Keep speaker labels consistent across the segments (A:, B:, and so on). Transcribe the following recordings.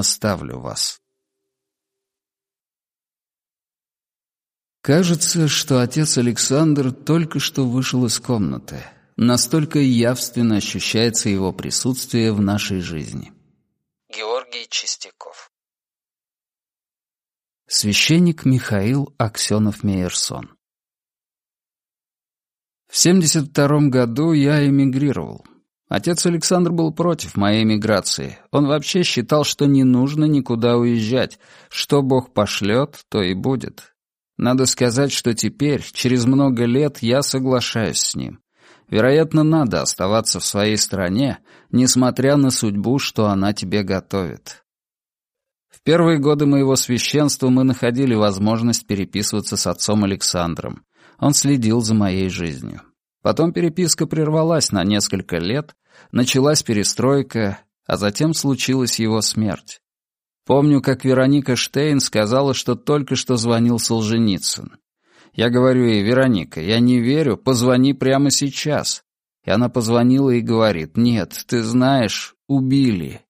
A: Оставлю вас. Кажется, что отец Александр только что вышел из комнаты. Настолько явственно ощущается его присутствие в нашей жизни. Георгий Чистяков Священник Михаил Аксенов-Мейерсон В 72 году я эмигрировал. Отец Александр был против моей эмиграции. Он вообще считал, что не нужно никуда уезжать. Что Бог пошлет, то и будет. Надо сказать, что теперь, через много лет, я соглашаюсь с ним. Вероятно, надо оставаться в своей стране, несмотря на судьбу, что она тебе готовит. В первые годы моего священства мы находили возможность переписываться с отцом Александром. Он следил за моей жизнью. Потом переписка прервалась на несколько лет, началась перестройка, а затем случилась его смерть. Помню, как Вероника Штейн сказала, что только что звонил Солженицын. Я говорю ей, Вероника, я не верю, позвони прямо сейчас. И она позвонила и говорит, нет, ты знаешь, убили.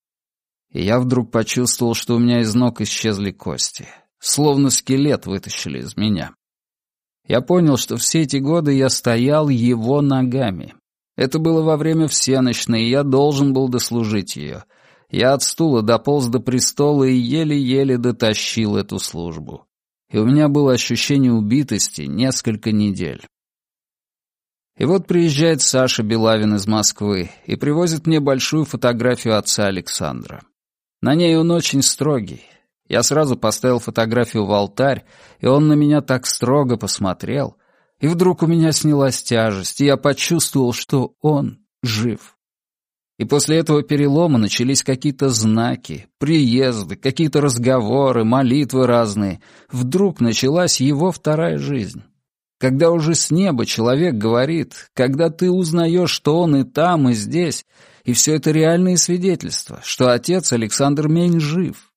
A: И я вдруг почувствовал, что у меня из ног исчезли кости. Словно скелет вытащили из меня. Я понял, что все эти годы я стоял его ногами. Это было во время всеночной, и я должен был дослужить ее. Я от стула дополз до престола и еле-еле дотащил эту службу и у меня было ощущение убитости несколько недель. И вот приезжает Саша Белавин из Москвы и привозит мне большую фотографию отца Александра. На ней он очень строгий. Я сразу поставил фотографию в алтарь, и он на меня так строго посмотрел, и вдруг у меня снялась тяжесть, и я почувствовал, что он жив. И после этого перелома начались какие-то знаки, приезды, какие-то разговоры, молитвы разные. Вдруг началась его вторая жизнь. Когда уже с неба человек говорит, когда ты узнаешь, что он и там, и здесь, и все это реальные свидетельства, что отец Александр Мень жив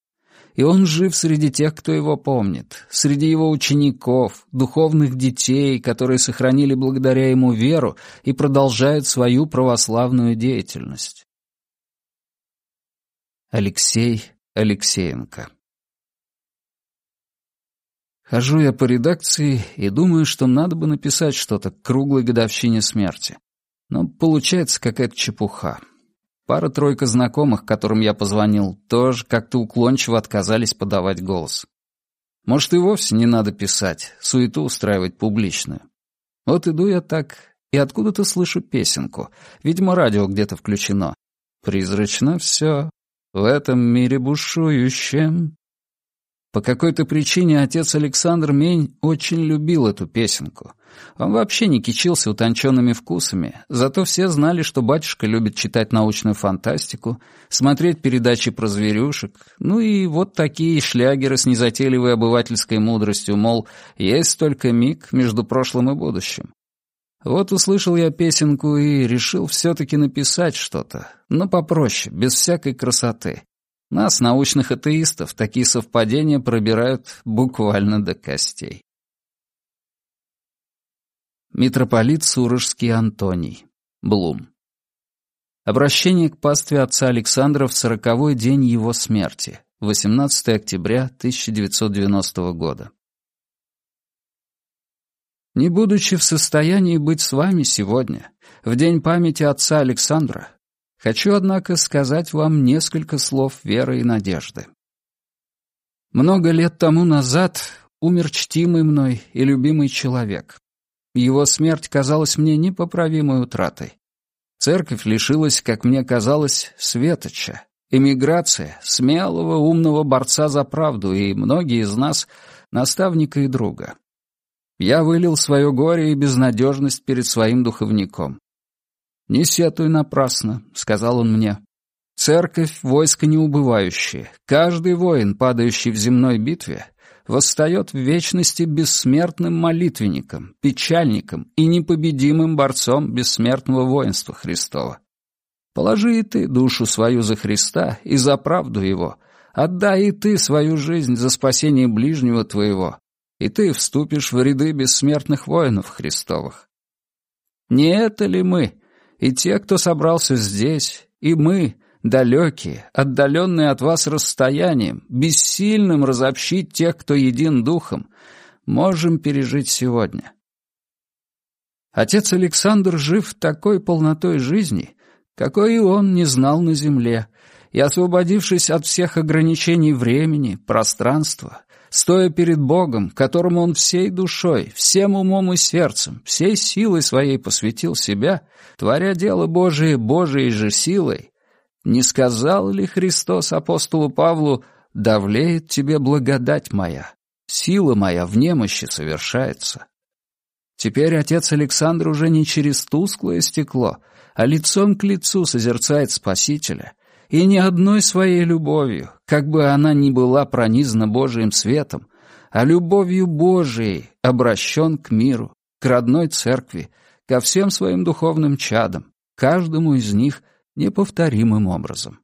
A: и он жив среди тех, кто его помнит, среди его учеников, духовных детей, которые сохранили благодаря ему веру и продолжают свою православную деятельность. Алексей Алексеенко Хожу я по редакции и думаю, что надо бы написать что-то к круглой годовщине смерти. Но получается какая-то чепуха. Пара-тройка знакомых, которым я позвонил, тоже как-то уклончиво отказались подавать голос. Может, и вовсе не надо писать, суету устраивать публичную. Вот иду я так, и откуда-то слышу песенку. Видимо, радио где-то включено. Призрачно все в этом мире бушующем. По какой-то причине отец Александр Мень очень любил эту песенку. Он вообще не кичился утонченными вкусами, зато все знали, что батюшка любит читать научную фантастику, смотреть передачи про зверюшек, ну и вот такие шлягеры с незатейливой обывательской мудростью, мол, есть только миг между прошлым и будущим. Вот услышал я песенку и решил все-таки написать что-то, но попроще, без всякой красоты. Нас, научных атеистов, такие совпадения пробирают буквально до костей. Митрополит Сурожский Антоний. Блум. Обращение к пастве отца Александра в сороковой день его смерти, 18 октября 1990 года. Не будучи в состоянии быть с вами сегодня, в день памяти отца Александра, Хочу, однако, сказать вам несколько слов веры и надежды. Много лет тому назад умер чтимый мной и любимый человек. Его смерть казалась мне непоправимой утратой. Церковь лишилась, как мне казалось, светоча. Эмиграция, смелого, умного борца за правду, и многие из нас — наставника и друга. Я вылил свое горе и безнадежность перед своим духовником. «Не сетуй напрасно», — сказал он мне. «Церковь — войско неубывающее. Каждый воин, падающий в земной битве, восстает в вечности бессмертным молитвенником, печальником и непобедимым борцом бессмертного воинства Христова. Положи и ты душу свою за Христа и за правду Его. Отдай и ты свою жизнь за спасение ближнего твоего, и ты вступишь в ряды бессмертных воинов Христовых. Не это ли мы, и те, кто собрался здесь, и мы, далекие, отдаленные от вас расстоянием, бессильным разобщить тех, кто един духом, можем пережить сегодня. Отец Александр жив такой полнотой жизни, какой и он не знал на земле, и, освободившись от всех ограничений времени, пространства, стоя перед Богом, которому он всей душой, всем умом и сердцем, всей силой своей посвятил себя, творя дело Божие Божией же силой, не сказал ли Христос апостолу Павлу «Давлеет тебе благодать моя, сила моя в немощи совершается». Теперь отец Александр уже не через тусклое стекло, а лицом к лицу созерцает Спасителя, и ни одной своей любовью, как бы она ни была пронизана Божиим светом, а любовью Божией обращен к миру, к родной церкви, ко всем своим духовным чадам, каждому из них неповторимым образом.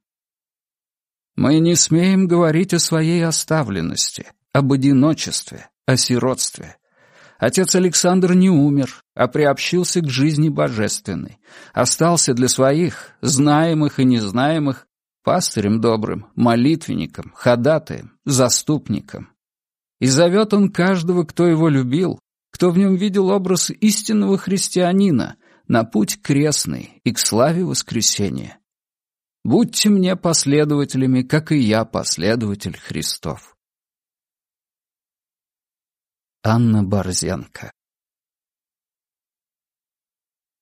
A: Мы не смеем говорить о своей оставленности, об одиночестве, о сиротстве. Отец Александр не умер, а приобщился к жизни божественной, остался для своих, знаемых и незнаемых, пастырем добрым, молитвенником, ходатаем, заступником. И зовет он каждого, кто его любил, кто в нем видел образ истинного христианина, на путь крестный и к славе воскресения. Будьте мне последователями, как и я последователь Христов. Анна Борзенко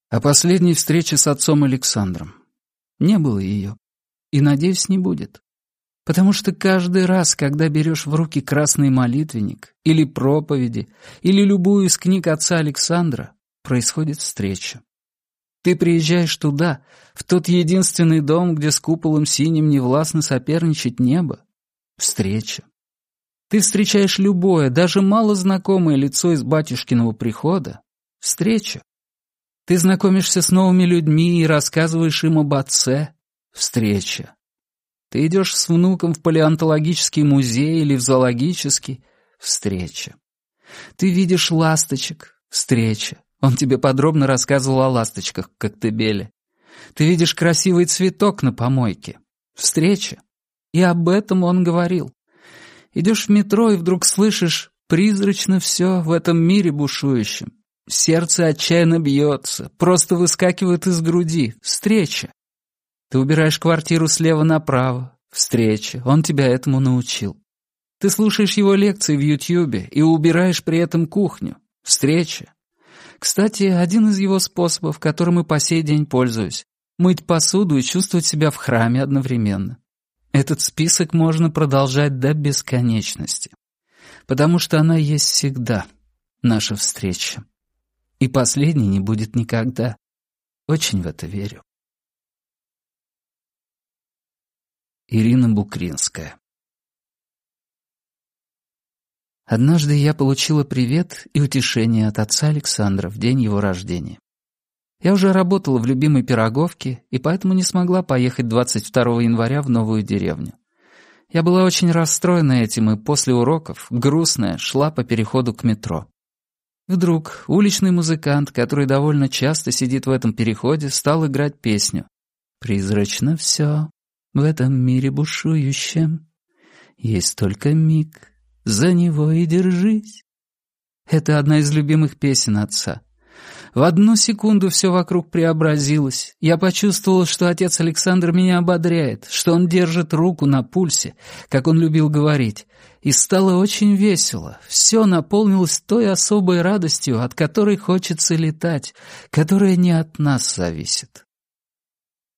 A: О последней встрече с отцом Александром. Не было ее. И, надеюсь, не будет. Потому что каждый раз, когда берешь в руки красный молитвенник, или проповеди, или любую из книг отца Александра, происходит встреча. Ты приезжаешь туда, в тот единственный дом, где с куполом синим невластно соперничать небо. Встреча. Ты встречаешь любое, даже мало знакомое лицо из батюшкиного прихода. Встреча. Ты знакомишься с новыми людьми и рассказываешь им об отце. Встреча. Ты идешь с внуком в палеонтологический музей или в зоологический. Встреча. Ты видишь ласточек. Встреча. Он тебе подробно рассказывал о ласточках в Коктебеле. Ты видишь красивый цветок на помойке. Встреча. И об этом он говорил. Идешь в метро и вдруг слышишь «призрачно все в этом мире бушующем». Сердце отчаянно бьется, просто выскакивает из груди. Встреча. Ты убираешь квартиру слева направо. Встреча. Он тебя этому научил. Ты слушаешь его лекции в Ютьюбе и убираешь при этом кухню. Встреча. Кстати, один из его способов, которым и по сей день пользуюсь — мыть посуду и чувствовать себя в храме одновременно. Этот список можно продолжать до бесконечности, потому что она есть всегда, наша встреча. И последней не будет никогда. Очень в это верю. Ирина Букринская Однажды я получила привет и утешение от отца Александра в день его рождения. Я уже работала в любимой пироговке и поэтому не смогла поехать 22 января в новую деревню. Я была очень расстроена этим и после уроков, грустная, шла по переходу к метро. Вдруг уличный музыкант, который довольно часто сидит в этом переходе, стал играть песню. «Призрачно все в этом мире бушующем. Есть только миг, за него и держись». Это одна из любимых песен отца. В одну секунду все вокруг преобразилось. Я почувствовал, что отец Александр меня ободряет, что он держит руку на пульсе, как он любил говорить. И стало очень весело. Все наполнилось той особой радостью, от которой хочется летать, которая не от нас зависит.